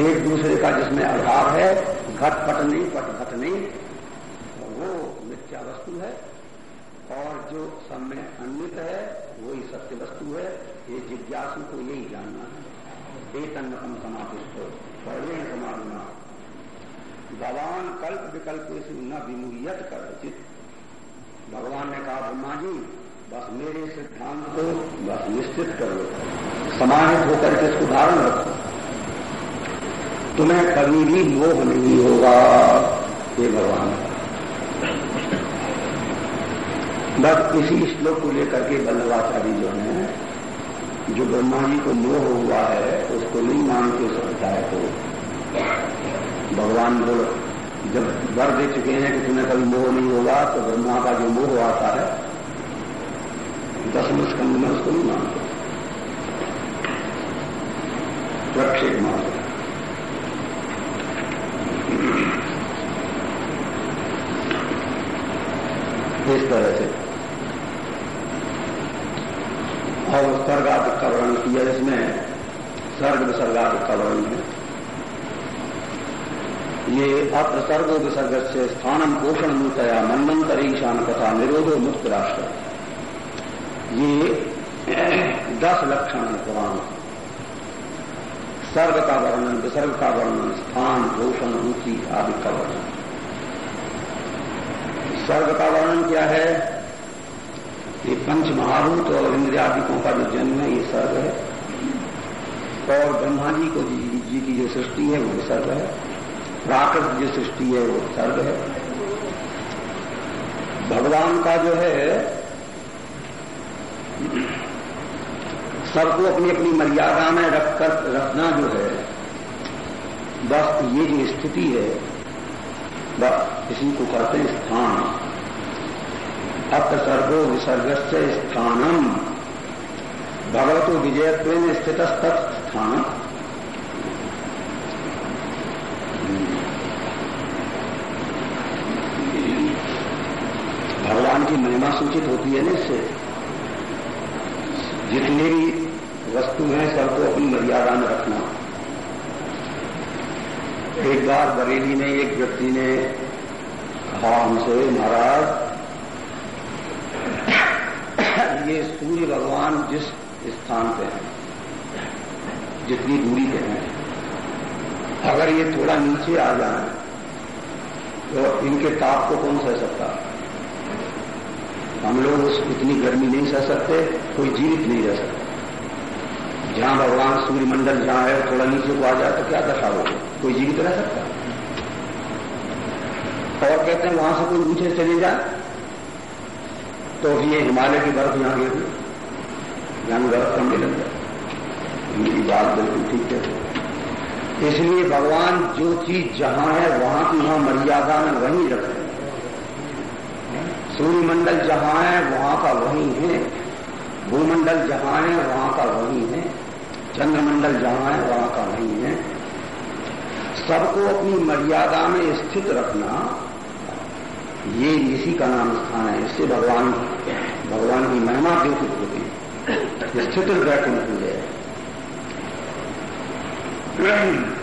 एक दूसरे का जिसमें अभाव है, घट पट नहीं, पट घट नहीं तो वो मिथ्या वस्तु है। और जो में अन्वित है, वही सत्य वस्तु है। ये जिज्ञासु को यही जानना है। तन्नतम समापिष्ट सर्वेण समाधना। भगवान कल्प विकल्प से न विमुहियत कर चित भगवान ने कहा, ब्रह्मा जी, बस मेरे सिद्धांत को बस निश्चित कर लो। समाहित होकर के इसको धारण रखो। तुम्हें कभी भी मोह नहीं होगा ये भगवान। बस इसी श्लोक को लेकर के बल्लभाचार्य जो है, जो ब्रह्मा जी को मोह हुआ है, उसको नहीं मान के सकता है तो। भगवान बोल, जब वर दे चुके हैं कि तुम्हें कभी मोह नहीं होगा तो ब्रह्मा का जो मोह आता है दसम स्कंद में उसको नहीं मानते प्रक्षेप मानते इस तरह से। और सर्गाधिक का वर्णन किया इसमें सर्ग विसर्गाधिक का वर्णन है। ये अप्रसर्गो विसर्ग से स्थानम पोषण मूतया मनमंतरीशान कथा निरोधो मुक्त राष्ट्र। ये दस लक्षण है पुराण। सर्ग का वर्णन, विसर्ग का वर्णन, स्थान, पोषण ऊँची आदि का वर्णन। स्वर्ग का वर्णन क्या है? ये पंच महाभूत और इंद्रियादिकों का जो जन्म है ये स्वर्ग है। और ब्रह्मा जी को जी, जी की जो सृष्टि है वो स्वर्ग है। प्राकृत जो सृष्टि है वो स्वर्ग है। भगवान का जो है सबको अपनी अपनी मर्यादा में रखकर रखना जो है बस ये जो स्थिति है बस इसी को कहते हैं स्थान। सर्गो विसर्ग से स्थानम। भगवतो विजयत्व स्थित स्थान भगवान की महिमा सूचित होती है ना इससे। जितनी भी वस्तु हैं, सबको अपनी मर्यादा में रखना। एक बार बरेली में एक व्यक्ति ने कहा हमसे महाराज, ये सूर्य भगवान जिस स्थान पे है, जितनी दूरी पे है, अगर ये थोड़ा नीचे आ जाए तो इनके ताप को कौन सह सकता? हम लोग उस इतनी गर्मी नहीं सह सकते, कोई जीवित नहीं रह सकता। जहाँ भगवान सूर्यमंडल जहाँ है, थोड़ा नीचे को आ जाए तो क्या दशा होगी? कोई जीवित रह सकता और कहते हैं, वहाँ से कोई नीचे चले जाए तो ये हिमालय की बर्फ़ यहाँ गिर यहाँ बर्फ़ कम लग मेरी बात बिल्कुल ठीक है। इसलिए भगवान जो चीज़ जहाँ है, वहाँ की वहाँ मर्यादा में वहीं रखे। सूर्यमंडल जहाँ है, वहाँ का वही है। भूमंडल जहाँ है, वहाँ का वही है। चंद्रमंडल जहाँ है, वहाँ का नहीं है। सबको अपनी मर्यादा में स्थित रखना, ये इसी का नाम स्थान है। इससे भगवान भगवान की महिमा द्योतित होती है। स्थित वैकुंठ है।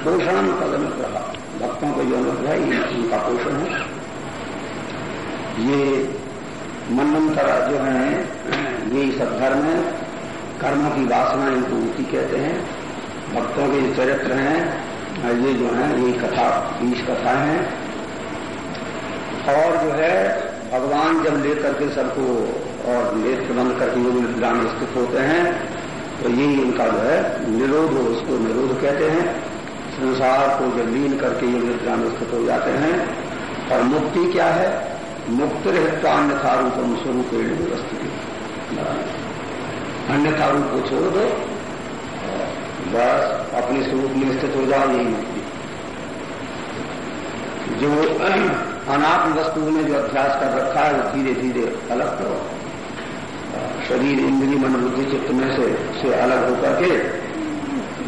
पोषण कदम रहा भक्तों को जो अनुग्रह है उनका पोषण है। ये मनमंत्र जो है, ये सब धर्म है कर्मों की वासना इनको ऊटी कहते हैं। भक्तों के चरित्र हैं। ये जो है, ये कथा बीस कथा है। और जो है, भगवान जब लेकर के सबको और नेत्र बंद करके योग निद्रा में स्थित होते हैं तो यही उनका जो है, निरोध उसको निरोध कहते हैं। संसार को जब लीन करके योग निद्रा स्थित हो जाते हैं। और मुक्ति क्या है? मुक्त रहता अन्यथा रूपम स्वरूप व्यवस्थित। अन्यथा रूप को छोड़ दो। बस अपने स्वरूप में स्थित हो जाओ यही मुक्ति जो अनात्म वस्तु में जो अभ्यास कर रखा है, वो धीरे धीरे अलग करो शरीर इंद्री मन बुद्धि चित्त में से से अलग होकर के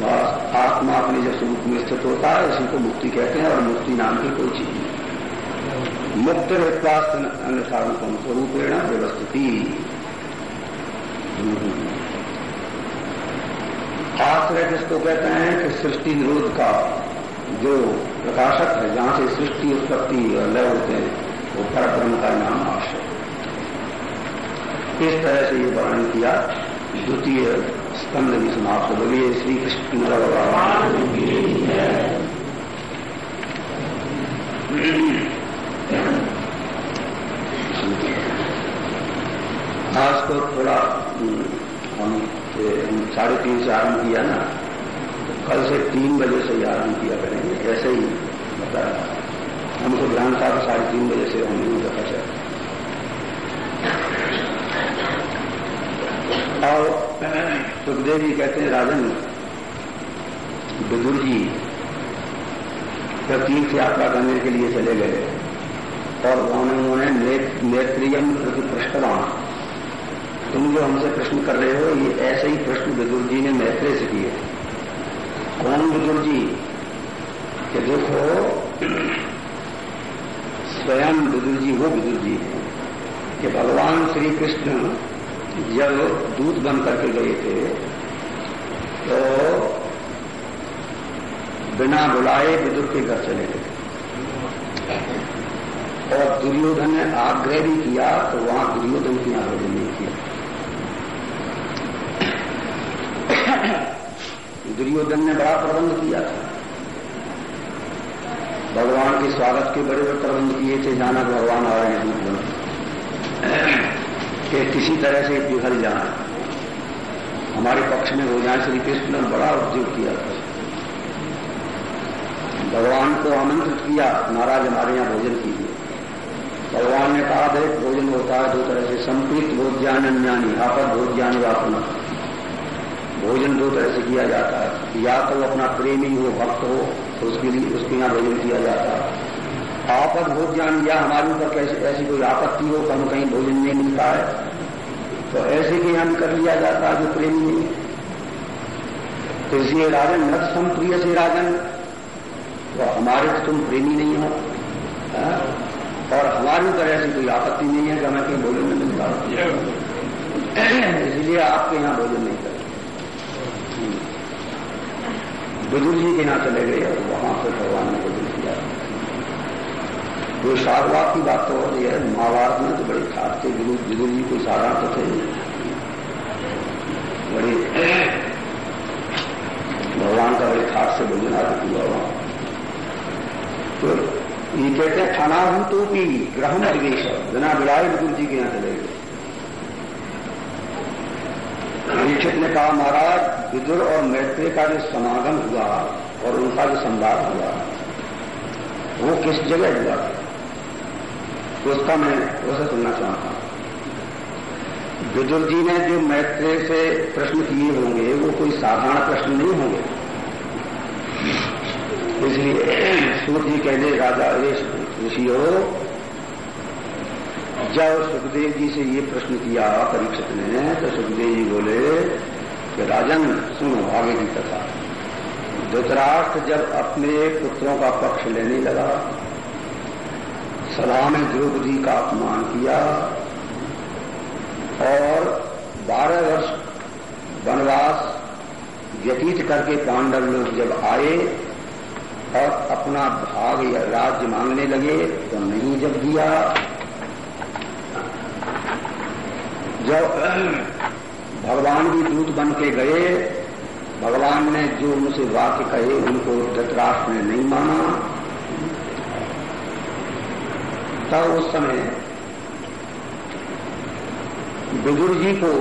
बस आत्मा अपने जब स्वरूप में स्थित होता है इसी को मुक्ति कहते हैं और मुक्ति नाम की कोई चीज़ नहीं। मुक्त अन्यथा रूपम स्वरूपेण व्यवस्थिति। आश्रय जिसको कहते हैं कि सृष्टि निरोध का जो प्रकाशक है जहाँ से सृष्टि उत्पत्ति और लय होते हैं वो पर ब्रह्म का नाम आश्रय इस तरह से ये वर्णन किया द्वितीय स्कंद भी समाप्त बोलिए श्री कृष्ण आज को थोड़ा हम्म, हम साढ़े तीन से आरंभ किया ना तो कल से तीन बजे से ही आरंभ किया करेंगे, ऐसे ही बताया। हमको ध्यान था साढ़े तीन बजे से नहीं रखा चाहिए और सुखदेव जी कहते हैं, राजन विदुर जी, जब तीर्थ यात्रा करने के लिए चले गए, और उन्होंने नेत्रियम प्रति पृष्ठवान तुम जो हमसे प्रश्न कर रहे हो, ये ऐसे ही प्रश्न विदुर जी ने मैत्रे से किए। कौन विदुर जी? कि देखो, स्वयं विदुर जी वो विदुर जी है कि भगवान श्री कृष्ण जब दूत बन करके गए थे तो बिना बुलाए विदुर के घर चले गए। और दुर्योधन ने आग्रह भी किया तो वहाँ दुर्योधन की आग्रह नहीं किया दुर्योधन ने बड़ा प्रबंध किया था। भगवान के स्वागत के बड़े बड़े प्रबंध किए थे जाना भगवान आ रहे हैं कि किसी तरह से पिघल जाए हमारे पक्ष में हो जाए श्री कृष्ण ने बड़ा उद्योग किया था। भगवान को आमंत्रित किया महाराज हमारे यहाँ भोजन कीजिए। भगवान ने कहा, देख, भोजन होता है दो तरह से संपीत भोज्यान अन्यानी आपद भोज्यानी वापना भोजन दो तरह से किया जाता है। या तो अपना प्रेमी हो भक्त हो तो उसके लिए उसके यहाँ भोजन किया जाता है। आपद भोजन या हमारे ऊपर कैसे ऐसी कोई आपत्ति हो तो हम कहीं भोजन नहीं मिलता है। तो ऐसे के यहाँ कर लिया जाता है जो प्रेमी नहीं तो इसलिए राजन नत संप्रिय से राजन तो हमारे तो तुम प्रेमी नहीं हो। हाँ? और हमारी ऊपर ऐसी कोई आपत्ति नहीं है कि हमें कहीं भोजन नहीं मिलता। इसलिए आपके यहाँ भोजन नहीं करते। बुज़ुर्ग जी के यहाँ चले गए और वहाँ पर भगवान ने बुज़ुर्ग किया। तो साधवाद की बात तो होती है, महाभारत में तो बड़े खास थे बुज़ुर्ग जी कोई साधारण तो थे। बड़े भगवान का बड़े खास से भोजन आदि हुआ वहाँ तो ये कहते हैं, खाना हूँ तो भी ग्रहण निवेश बिना बुलाए बुज़ुर्ग जी के यहाँ चले गए। परीक्षित ने कहा, महाराज विदुर और मैत्री का जो समागम हुआ और उनका जो संवाद हुआ, वो किस जगह हुआ? तो उसका मैं उसे सुनना चाहता हूँ। विदुर जी ने जो मैत्री से प्रश्न किए होंगे, वो कोई साधारण प्रश्न नहीं होंगे। इसलिए सूर्य जी कहते राजा ऋषियों, जब सुखदेव जी से ये प्रश्न किया परीक्षित ने तो सुखदेव जी बोले कि राजन सुनो आगे की कथा। धृतराष्ट्र जब अपने पुत्रों का पक्ष लेने लगा, सभा में द्रौपदी का अपमान किया और बारह वर्ष वनवास व्यतीत करके पांडव लोग जब आए और अपना भाग या राज्य मांगने लगे तो नहीं जब दिया। जब भगवान भी दूत बन के गए। भगवान ने जो उनसे वाक्य कहे, उनको धृतराष्ट्र ने नहीं माना। तब उस समय बुज़ुर्ग जी को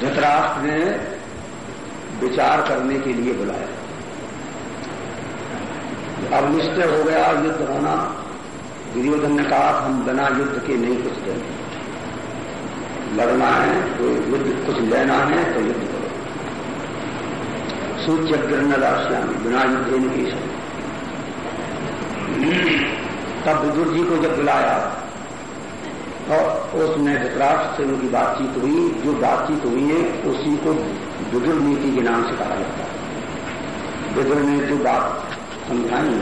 धृतराष्ट्र ने विचार करने के लिए बुलाया। अब निश्चय हो गया, युद्ध होना। दुर्योधन ने कहा, हम बिना युद्ध के नहीं कुछ देंगे लड़ना है तो युद्ध कुछ लेना है तो युद्ध करो। सूच्य गिरनदाश्यामी बिना युद्ध की तब बुज़ुर्ग जी को जब बुलाया तो उसमें धृतराष्ट्र से उनकी बातचीत हुई। जो बातचीत हुई है, उसी को बुज़ुर्ग नीति के नाम से कहा जाता है। बुज़ुर्ग ने जो बात समझाई है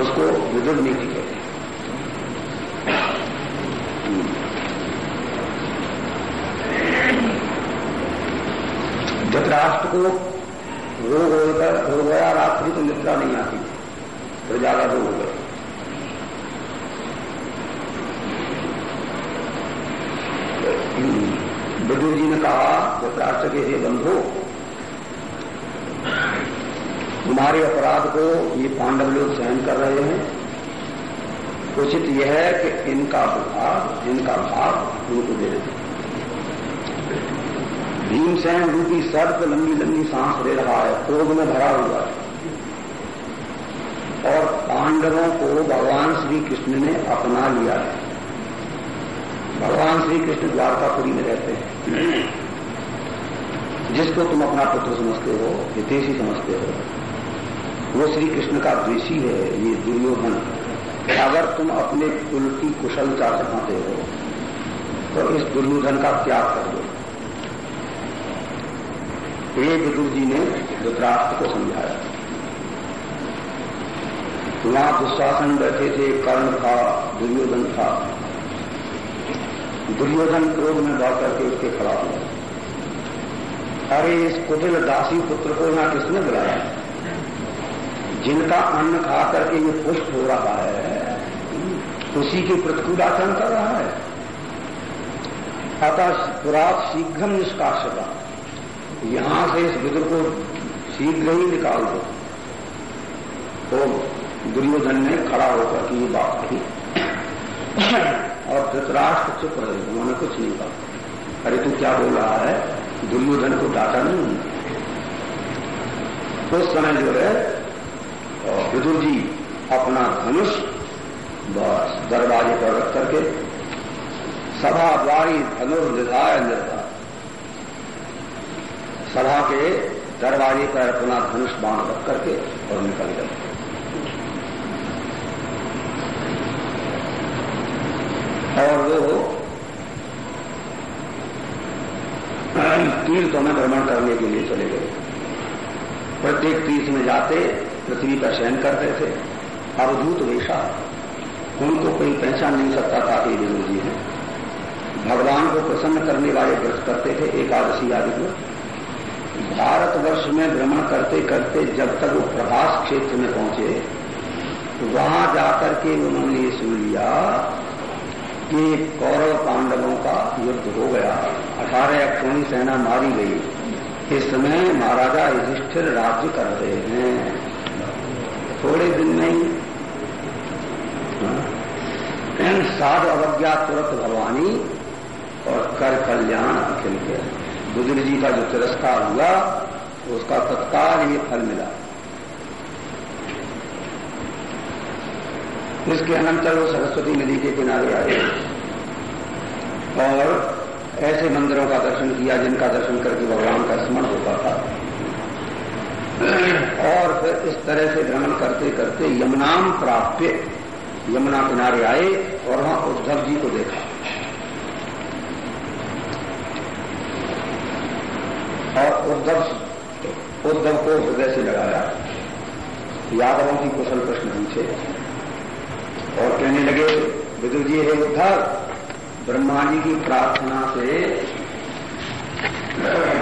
उसको बुज़ुर्ग नीति कहते धृतराष्ट्र को रोग होकर हो गया, रात्रि तो निद्रा नहीं आती तो ज़्यादा रोग हो गए। विदुर जी ने कहा धृतराष्ट्र के हे बंधु, तुम्हारे अपराध को ये पांडव लोग सहन कर रहे हैं। उचित यह है कि इनका भाग इनका भाग उनको दे देते भीमसेन रूपी सर्प लंबी लंबी सांस ले रहा है, क्रोध में भरा हुआ है। और पांडवों को भगवान श्री कृष्ण ने अपना लिया है। भगवान श्री कृष्ण द्वारकापुरी में रहते हैं। जिसको तुम अपना पुत्र समझते हो, हितेशी समझते हो, वो श्री कृष्ण का द्वेषी है, ये दुर्योधन। अगर तुम अपने कुल की कुशलता चाहते हो तो इस दुर्योधन का त्याग कर दो। एक विदुर जी ने धृतराष्ट्र को समझाया। वहाँ दुशासन बैठे थे, कर्ण था, दुर्योधन था। दुर्योधन क्रोध में बढ़ करके उसके खड़ा हुआ अरे, इस कुटिल दासी पुत्र को यहाँ किसने बुलाया? जिनका अन्न खा करके ये पुष्ट हो रहा है, उसी के प्रतिकूल आचरण कर रहा है। अतः पुरात शीघ्र निष्काशता यहाँ से इस विदुर को शीघ्र ही निकाल दो। तो दुर्योधन ने खड़ा होकर की ये बात कही। और धृतराष्ट्र चुप रहे, उन्होंने कुछ नहीं कहा। अरे तू क्या बोल रहा है? दुर्योधन को डाटा नहीं उस समय जो है विदुर जी अपना धनुष बस दरवाजे पर रख करके सभा द्वारी धनुर्निधाय निर्धार सभा के दरवाजे पर अपना धनुष बाण रख करके और निकल गए। और वो तीर्थों में भ्रमण करने के लिए चले गए। प्रत्येक तीर्थ में जाते, पृथ्वी का शयन करते थे। अवधूत वेशा। उनको कोई पहचान नहीं सकता था कि विदुर जी हैं। भगवान को प्रसन्न करने वाले व्रत करते थे एकादशी आदि को भारतवर्ष में भ्रमण करते करते जब तक वो प्रभास क्षेत्र में पहुँचे तो वहाँ जाकर के उन्होंने ये सुन लिया कि कौरव पांडवों का युद्ध हो गया। अठारह अक्षोणी सेना मारी गई। इस समय महाराजा युधिष्ठिर राज्य कर रहे हैं। थोड़े दिन नहीं। साध अवज्ञा तुरंत भगवानी और कर कल्याण अखिल के। बुज़ुर्ग जी का जो तिरस्कार हुआ उसका तत्काल ये फल मिला। इसके अनंतर वो सरस्वती नदी के किनारे आए और ऐसे मंदिरों का दर्शन किया, जिनका दर्शन करके भगवान का स्मरण होता था। और फिर इस तरह से भ्रमण करते करते यमुनाम प्राप्त यमुना किनारे आए और वहाँ उद्धव जी को देखा और उद्धव उद्धव को हृदय से लगाया। यादवों की कुशल प्रश्न पूछे। और कहने लगे विदु जी, हे उद्धव ब्रह्मा जी की प्रार्थना से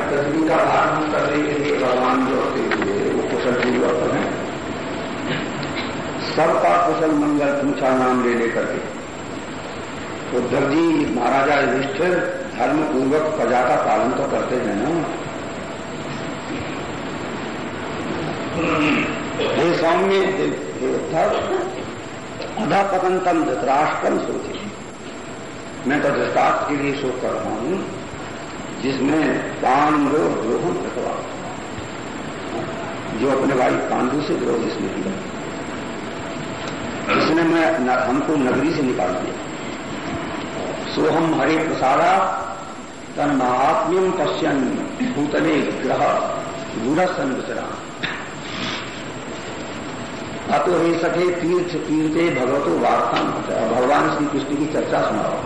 पृथ्वी का धारण करने के लिए भगवान जो होते हुए वो कुशल जी पूर्वक है। सबका कुशल मंगल पूछा, नाम ले लेकर के। उद्धव जी, महाराजा युधिष्ठिर धर्म पूर्वक प्रजा का पालन तो करते हैं ना। हे सौम्य उद्धव अधापतंतम धृतराष्ट्रम सोचे मैं तो धृतराष्ट्र के लिए शोक कर रहा हूँ, जिसमें पांडव द्रोहम कृतवा जो अपने भाई पांडु से द्रोह जिसने किया। इसने मैं हमको नगरी से निकाल दिया। सोहम हरे प्रसादा तन महात्म्यम पश्यन भूतले ग्रह गुरह संविचरा अतो हे सके, तीर्थ तीर्थे भगवतो वार्ता भगवान श्री कृष्ण की चर्चा सुनाओ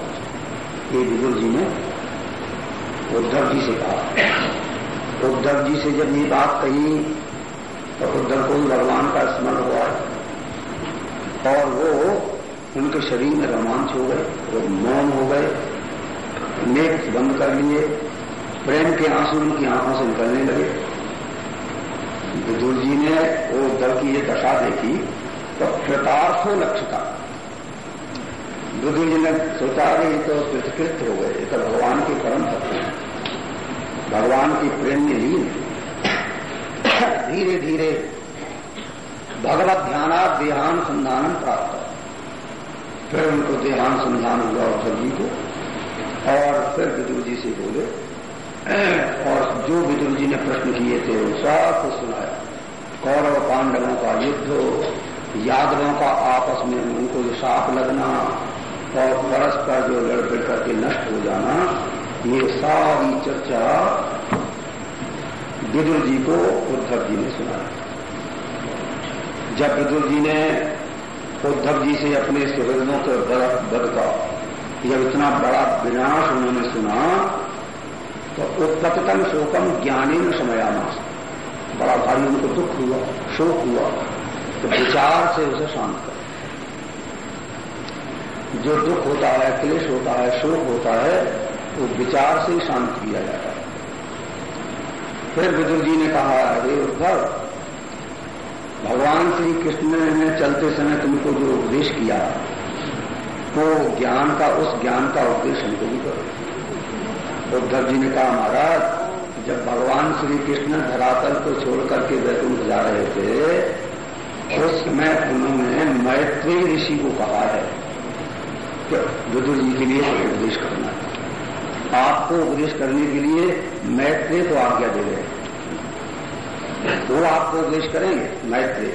ये विदुर जी ने उद्धव जी से कहा। उद्धव जी से जब ये बात कही तो उद्धव को भगवान का स्मरण हुआ। और वो उनके शरीर में रोमांच हो गए, वो मौन हो गए, नेत्र बंद कर लिए, प्रेम के आँसू उनकी आँखों से निकलने लगे। विदुर जी ने वो दल की ये दशा देखी तो कृतार्थो लक्ष्यता विदुर जी ने सोचा कि ये तो कृतकृत हो गए, ये तो भगवान के परम तत्व हैं। भगवान की प्रेम में लीन धीरे धीरे भगवत ध्याना देहान संधान प्राप्त। फिर उनको देहान संधान हुआ उद्धव जी को और फिर विदुर जी से बोले और जो विदुर जी ने प्रश्न किए थे, वो सब कुछ सुनाया कौरव पांडवों का युद्ध, यादवों का आपस में उनको जो साप लगना और परस्पर जो लड़ करके नष्ट हो जाना, ये सारी चर्चा विदुर जी को उद्धव जी ने सुनाया जब विदुर जी ने उद्धव जी से अपने सुहृदों के बद का जब इतना बड़ा विनाश उन्होंने सुना तो उत्पतम शोकम ज्ञानी न समयामास बड़ा भारी उनको दुख हुआ, शोक हुआ तो विचार से उसे शांत कर। जो दुख होता है, क्लेश होता है, शोक होता है, वो तो विचार से ही शांत किया जाता है। फिर विदुर जी ने कहा, अरे उद्धव, भगवान श्री कृष्ण ने चलते समय तुमको जो उपदेश किया वो तो ज्ञान का, उस ज्ञान का उपदेश हमको भी करो। उद्धव जी ने कहा, महाराज, जब भगवान श्री कृष्ण धरातल को छोड़ करके वैकुंठ जा रहे थे, उस समय उन्होंने मैत्री ऋषि को कहा है कि विदुर जी के लिए उपदेश करना है। आपको उपदेश करने के लिए मैत्री को आज्ञा दे रहे वो आपको उपदेश करेंगे, मैत्री।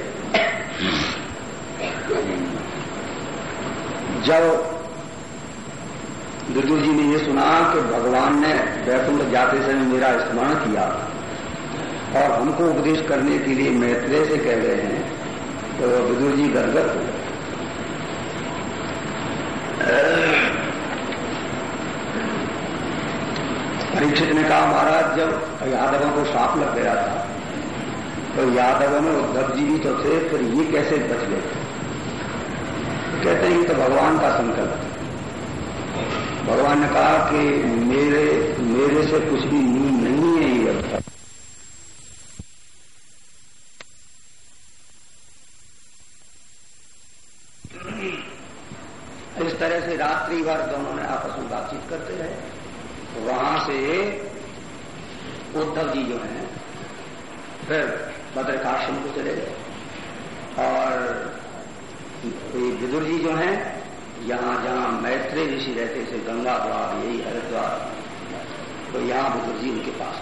जब विदुर जी ने ये सुना कि भगवान ने वैकुंठ जाते समय मेरा स्मरण किया और हमको उपदेश करने के लिए मैत्रेय से कह रहे हैं तो विदुर जी हो परीक्षित ने कहा, महाराज, जब यादवों को साफ़ लग गया था तो यादवों में उद्धव जी भी तो थे, फिर ये कैसे बच गए? कहते हैं, ये तो भगवान का संकल्प ने कहा कि मेरे मेरे से कुछ भी नींद नहीं है ये अब तक इस तरह से रात्रि भर दोनों ने आपस में बातचीत करते रहे वहाँ से उद्धव जी जो हैं फिर भद्रकाश्रम को चले गए और विदुर जी जो हैं यहाँ जहाँ मैत्रेय ऋषि रहते थे गंगा द्वार यही हरिद्वार तो यहाँ विदुर जी उनके पास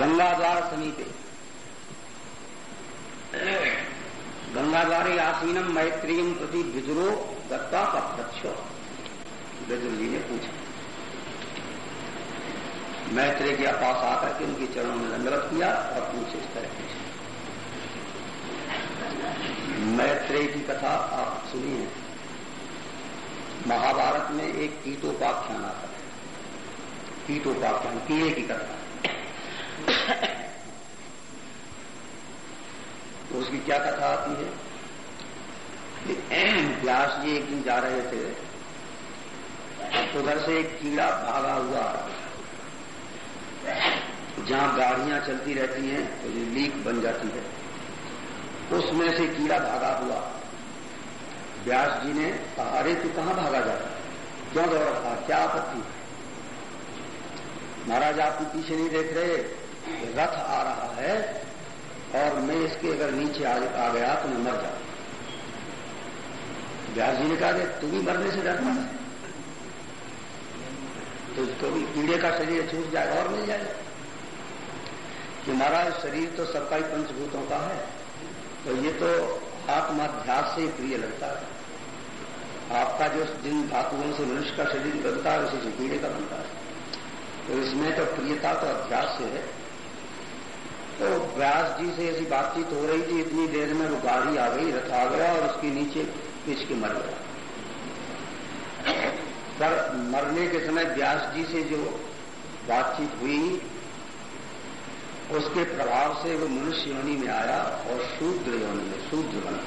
गंगा द्वार समीपे गंगा द्वारे आसीनम मैत्रियम प्रति विदुरो दत्ता का प्रक्ष विदुर जी ने पूछा मैत्रेय के पास आकर के उनके चरणों में दंडवत किया और पूछे इस तरह पूछे मैत्रेय की कथा आप सुनिए। महाभारत में एक कीटोपाख्यान आता है। कीटोपाख्यान कीड़े की कथा। तो उसकी क्या कथा आती है? व्यास जी एक दिन जा रहे थे, उधर से एक कीड़ा भागा हुआ जहाँ गाड़ियाँ चलती रहती हैं तो ये लीक बन जाती है। उसमें से कीड़ा भागा हुआ। व्यास जी ने कहा अरे तू कहाँ भागा जाता क्यों दौड़ रहा क्या आपत्ति? महाराज आप पीछे नहीं देख रहे। रथ आ रहा है और मैं इसके अगर नीचे आ, आ गया तो मैं मर जाऊँ व्यास जी ने कहा कि तू भी मरने से डरता है। तो, तो कीड़े का शरीर छूट जाएगा और मिल जाएगा। कि महाराज शरीर तो सबका ही पंचभूतों का है। तो ये तो आत्माध्यास से प्रिय लगता है। आपका जो जिन धातुओं से मनुष्य का शरीर बनता है, उसी से कीड़े का बनता है। तो इसमें तो प्रियता तो अध्यास से है। तो व्यास जी से ऐसी बातचीत हो रही थी, इतनी देर में वो गाड़ी आ गई, रथ आ गया और उसके नीचे पिच के मर गया। पर मरने के समय व्यास जी से जो बातचीत हुई उसके प्रभाव से वो मनुष्य योनि में आया और शूद्र योनि में, शूद्र बना।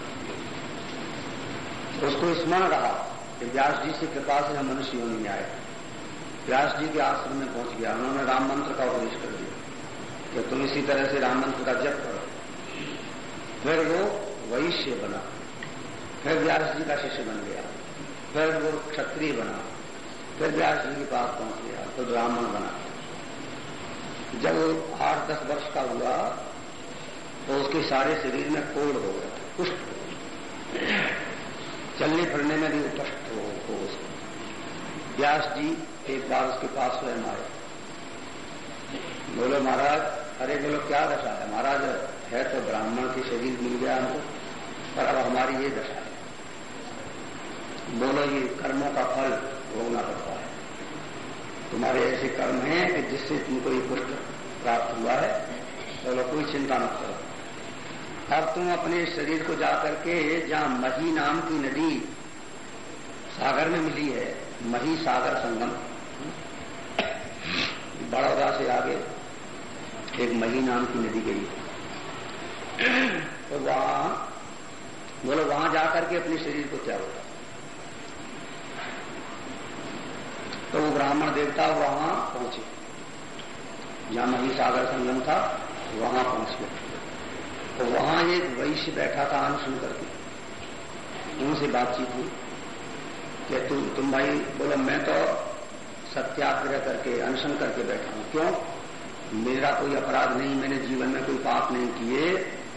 उसको स्मरण रहा कि व्यास जी से कृपा से हम मनुष्य योनि में आए। व्यास जी के आश्रम में पहुँच गया। उन्होंने राम मंत्र का उपदेश कर दिया कि तुम इसी तरह से राम मंत्र का जप करो। फिर वो वैश्य बना। फिर व्यास जी का शिष्य बन गया। फिर वो क्षत्रिय बना। फिर व्यास जी के पास पहुँच गया। फिर ब्राह्मण बना। जब आठ दस वर्ष का हुआ तो उसके सारे शरीर में कोड़ हो गया कुष्ठ चलने फिरने में भी कष्ट हो, हो उसको। व्यास जी एक बार उसके पास स्वयं आए। बोलो महाराज अरे बोलो क्या दशा है? महाराज है तो ब्राह्मण के शरीर मिल गया हमको पर अब हमारी ये दशा है। बोलो ये कर्मों का फल भोगना पड़ता है। तुम्हारे ऐसे कर्म हैं कि जिससे तुमको ये पुष्ट प्राप्त हुआ है बोलो कोई चिंता मत करो। अब तुम अपने शरीर को जाकर के जहाँ मही नाम की नदी सागर में मिली है, मही सागर संगम, बड़ौदा से आगे एक मही नाम की नदी गई। तो वहाँ, बोलो, वहाँ जाकर के अपने शरीर को त्यागो। तो वो ब्राह्मण देवता वहाँ पहुँचे। जहाँ मही सागर संगम था वहाँ पहुँच। गए तो वहाँ एक वैश्य बैठा था अनशन करके। उनसे बातचीत हुई कि तुम तुम भाई बोलो मैं तो सत्याग्रह करके अनशन करके बैठा हूँ। क्यों? मेरा कोई अपराध नहीं मैंने जीवन में कोई पाप नहीं किए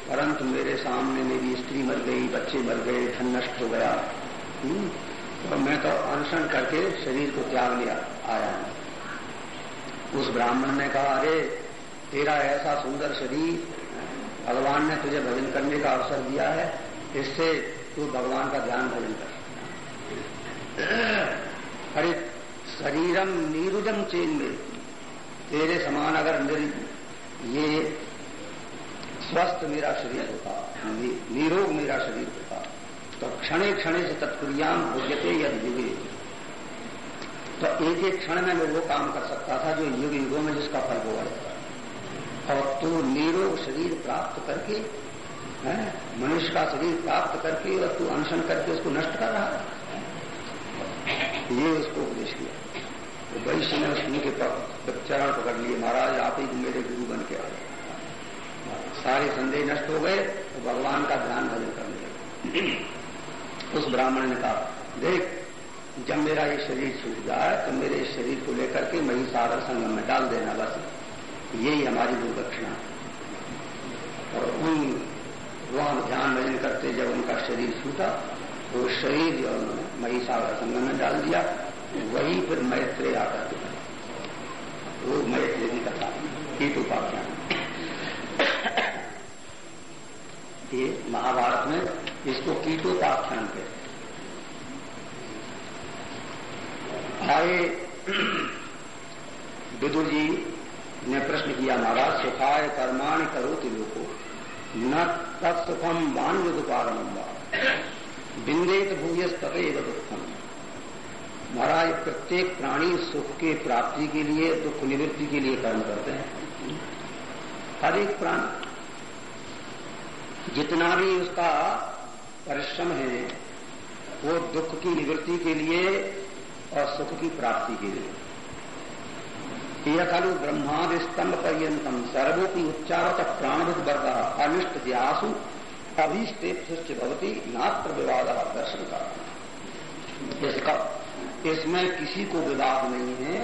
परंतु मेरे सामने मेरी स्त्री मर गई बच्चे मर गए धन नष्ट हो गया। हम्म, तो मैं तो अनशन करके शरीर को त्याग लिया आया हूँ। उस ब्राह्मण ने कहा, अरे, तेरा ऐसा सुंदर शरीर, भगवान ने तुझे भजन करने का अवसर दिया है, इससे तू भगवान का ध्यान भजन कर। अरे, शरीरम नीरुजम चेन में तेरे समान अगर मेरी ये स्वस्थ मेरा शरीर होता नीरोग मेरा शरीर होता तो क्षणे क्षणे से तत्क्रियाम भोग्यते यद युगे। तो एक एक क्षण में मैं वो काम कर सकता था जो युग युगों में जिसका फल हुआ। और तू निरोग शरीर प्राप्त करके, है, मनुष्य का शरीर प्राप्त करके और तू अनशन करके उसको नष्ट कर रहा ये उसको उपदेश किया तो वैश्य ने उसने के चरण पकड़ लिए, महाराज, आप ही मेरे गुरु बन के आ गए। सारे संदेह नष्ट हो गए तो भगवान का ध्यान भजन करने लगे। उस ब्राह्मण ने कहा, देख, जब मेरा ये शरीर छूट जाए तो मेरे शरीर को लेकर के मही सागर संगम में डाल देना, बस। यही हमारी दुर्दक्षिणा। और उन वहाँ ध्यान भजन करते जब उनका शरीर छूटा तो शरीर जो उन्होंने मही सागर संगम में डाल दिया। वही फिर मैत्रेय आकर के वो मैत्रेय की कथा कीट उपाख्यान। ये महाभारत में इसको कीटोपाख्यान कहते आए विदुर जी ने प्रश्न किया, महाराज, सुखाय कर्माण करो करोति लोको न तत्सुखम वान युद्ध बिंदेत भूयस तपेव दुखम। महाराज, प्रत्येक प्राणी सुख के प्राप्ति के लिए, दुख निवृत्ति के लिए कर्म करते हैं। हर एक प्राणी, जितना भी उसका परिश्रम है, वो दुख की निवृत्ति के लिए और सुख की प्राप्ति के लिए। यह खलु ब्रह्माद स्तंभ पर्यतम, सर्वोपि उच्चारक प्राणविद वर्ग, अनिष्ट ज्यासु अभिष्टेप्त भवती, नात्र विवाद दर्शन का इसका इसमें किसी को विवाद नहीं है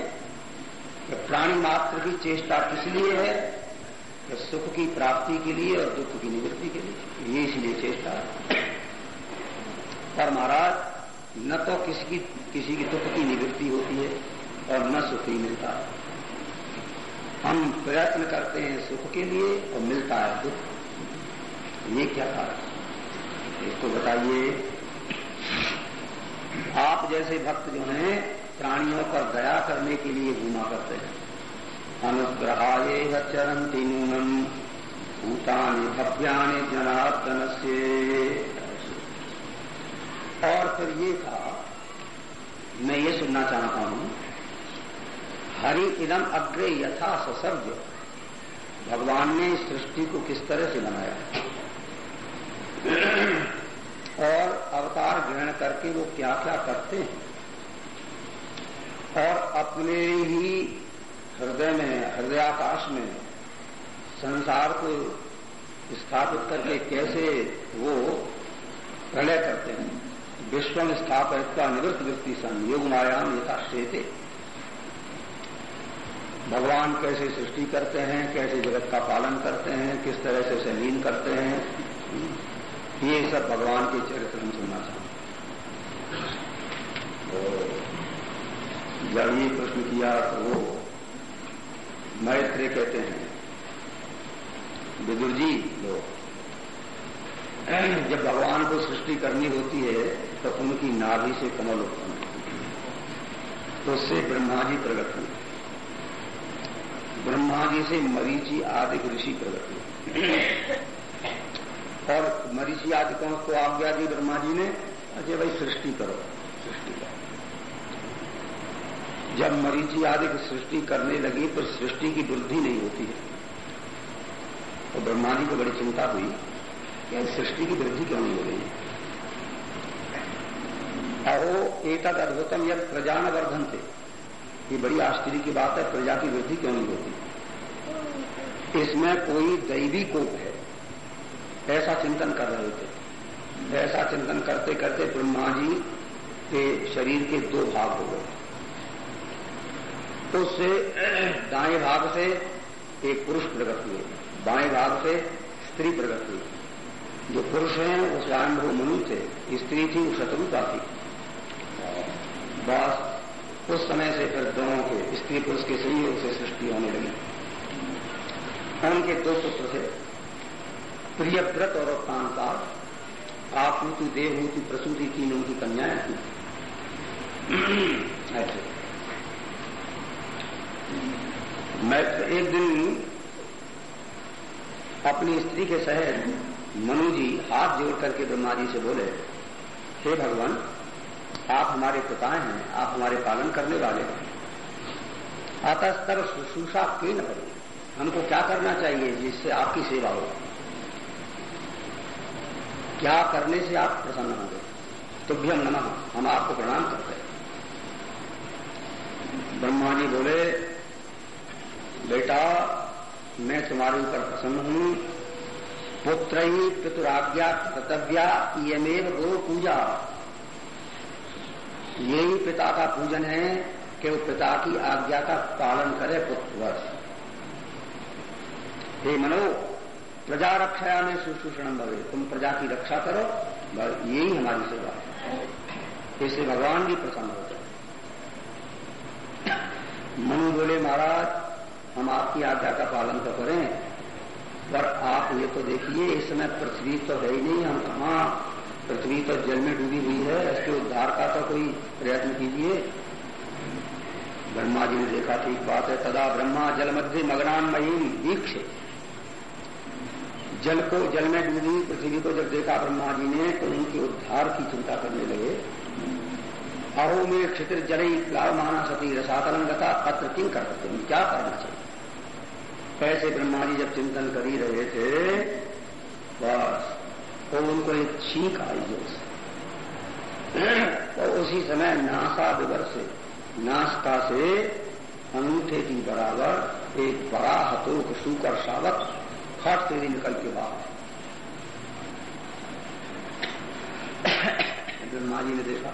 कि प्राणी मात्र की चेष्टा किस लिए है, कि सुख की प्राप्ति के लिए और दुख की निवृत्ति के लिए। ये इसलिए चेष्टा है। पर महाराज, न तो किसी की किसी की दुख की निवृत्ति होती है और न सुख ही मिलता। है हम प्रयत्न करते हैं सुख के लिए और मिलता है दुख। ये क्या कारण इसको बताइए। आप जैसे भक्त जो हैं, प्राणियों पर दया करने के लिए घूमा करते हैं। अनुग्रहाये चरंती नूनम, भूतानि भव्यानि जनार्दन से और फिर ये कहा मैं ये सुनना चाहता हूँ, हरि इदम अग्रे यथा ससर्ज भगवान ने सृष्टि को किस तरह से बनाया? और अवतार ग्रहण करके वो क्या क्या करते हैं? और अपने ही हृदय में, हृदयाकाश में संसार को स्थापित करके कैसे वो प्रलय करते हैं? विश्वम स्थापित निवृत्त वृत्ति सन योग मायाम भगवान कैसे सृष्टि करते हैं, कैसे जगत का पालन करते हैं, किस तरह से उसे करते हैं, ये सब भगवान के चरित्र में सुनना चाहते तो जब ये प्रश्न किया तो वो मैत्रेय कहते हैं। विदुर जी लोग जब भगवान को सृष्टि करनी होती है तो उनकी नाभि से कमल उत्पन्न तो उससे ब्रह्मा जी प्रकट हुए ब्रह्मा जी से मरीची आदि ऋषि प्रकट हुए और मरीची आदि कौन को आज्ञा दी ब्रह्मा जी ने, अजय भाई सृष्टि करो सृष्टि करो। जब मरीची आदि की सृष्टि करने लगी तो सृष्टि की वृद्धि नहीं होती है। तो ब्रह्मा जी को बड़ी चिंता हुई कि सृष्टि की वृद्धि क्यों नहीं हो रही है? अहो एक अद्भुतम यद प्रजान वर्धन थे ये बड़ी आश्चर्य की बात है, प्रजा की वृद्धि क्यों नहीं होती? इसमें कोई दैवी कोप है। ऐसा चिंतन कर रहे थे। ऐसा चिंतन करते करते ब्रह्मा जी के शरीर के दो भाग हो गए। तो उससे दाएँ भाग से एक पुरुष प्रकट हुए। बाएँ भाग से स्त्री प्रकट हुई। जो पुरुष हैं, वो स्वयं मनु थे। स्त्री थी, वो शत्रुता थी। बस, उस समय से फिर दोनों के, स्त्री पुरुष के संयोग से सृष्टि होने लगी। उनके दो पुत्र थे, प्रियव्रत और कांता आपूति देवहूति प्रसूति तीन उनकी कन्याएँ थी। मैं एक दिन अपनी स्त्री के शहर मनु जी हाथ जोड़ करके ब्रह्मा जी से बोले, हे भगवान आप हमारे पिता हैं, आप हमारे पालन करने वाले हैं। अतस्तर शुश्रूषा के न करें हमको क्या करना चाहिए जिससे आपकी सेवा हो? क्या करने से आप प्रसन्न होंगे? तो भी हम नमः, हम आपको प्रणाम करते हैं। ब्रह्मा जी बोले, बेटा, मैं तुम्हारे ऊपर प्रसन्न हूँ। पुत्र ही पितुराज्ञा, कर्तव्या यमेव गो पूजा। यही पिता का पूजन है कि वो पिता की आज्ञा का पालन करे पुत्रवश। हे मनो, प्रजा रक्षा में सुशूषण भवे। तुम प्रजा की रक्षा करो यही हमारी सेवा है। इससे भगवान भी प्रसन्न होते मनु बोले, महाराज, हम आपकी आज्ञा का पालन तो करें, पर आप ये तो देखिए, इस समय पृथ्वी तो है ही नहीं, हम कहा पृथ्वी तो जल में डूबी हुई है, इसके उद्धार का तो कोई प्रयत्न कीजिए। ब्रह्मा जी ने देखा, ठीक बात है, तदा ब्रह्मा जल मध्य मगनान महीन दीक्ष जल को जल में डूबी, पृथ्वी को जब देखा ब्रह्मा जी ने तो उनके उद्धार की चिंता करने लगे। अहो में क्षित्र जल प्लाव माना सती रसातलंगता पत्र किंग कर सकते हैं क्या करना चाहिए ऐसे ब्रह्मा जी जब चिंतन कर ही रहे थे, बस। तो उनको एक छींक आई से तो उसी समय नासा विवर से, नास्ता से अंगूठे की बराबर एक बड़ा हतोक सूकर सावक खट से भी निकल के बाहर ब्रह्मा जी ने देखा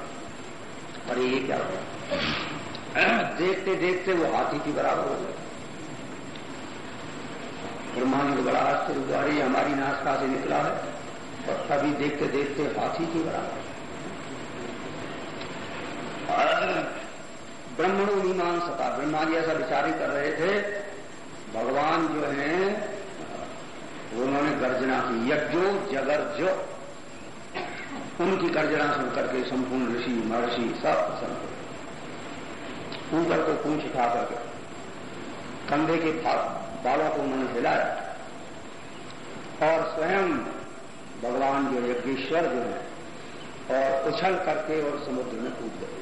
अरे ये क्या हुआ? देखते देखते वो हाथी की बराबर हो गए ब्रह्मा जी को बड़ा आश्चर्य हुआ अरे हमारी नास्ता से निकला है। और तभी देखते देखते हाथी की बराबर। ब्रह्मणु मीमांसता ब्रह्मा जी ऐसा विचार ही कर रहे थे, भगवान जो है, उन्होंने गर्जना की, यज्ञो जगर्जो। उनकी गर्जना सुन करके संपूर्ण ऋषि, महर्षि सब प्रसन्न हुए। ऊपर को पूछ उठा करके कंधे के बालों को उन्होंने हिलाया और स्वयं भगवान जो यज्ञेश्वर जो है, और उछल करके और समुद्र में कूद गए।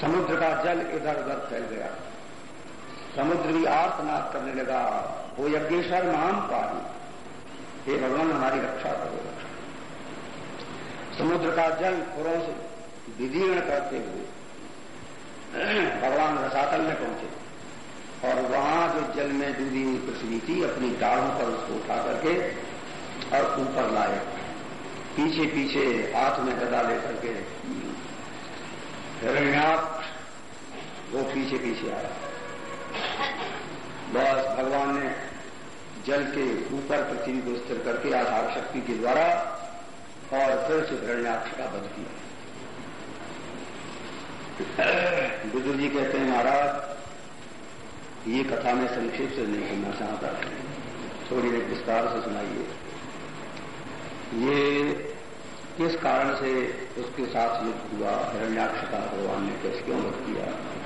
समुद्र का जल इधर उधर फैल गया। समुद्र भी आर्तनाद करने लगा। वो यज्ञेश्वर नाम पानी हे भगवान, हमारी रक्षा करो। समुद्र का जल पुरों से विदीर्ण करते हुए भगवान रसातल में पहुँचे और वहाँ जो जल में डूबी हुई पृथ्वी थी अपनी डाढ़ों पर उसको उठा करके और ऊपर लाए। पीछे पीछे हाथ में गदा लेकर के। हिरण्याक्ष वो पीछे पीछे आया। बस भगवान ने जल के ऊपर पृथ्वी को स्थिर करके आधार शक्ति के द्वारा और फिर से हिरण्याक्ष का वध किया। बुद्ध जी कहते हैं, महाराज, ये कथा में संक्षेप से नहीं सुनना चाहता। थोड़ी देर विस्तार से सुनाइए। ये किस कारण से उसके साथ युद्ध हुआ? हिरण्याक्ष का भगवान ने कैसे वध किया?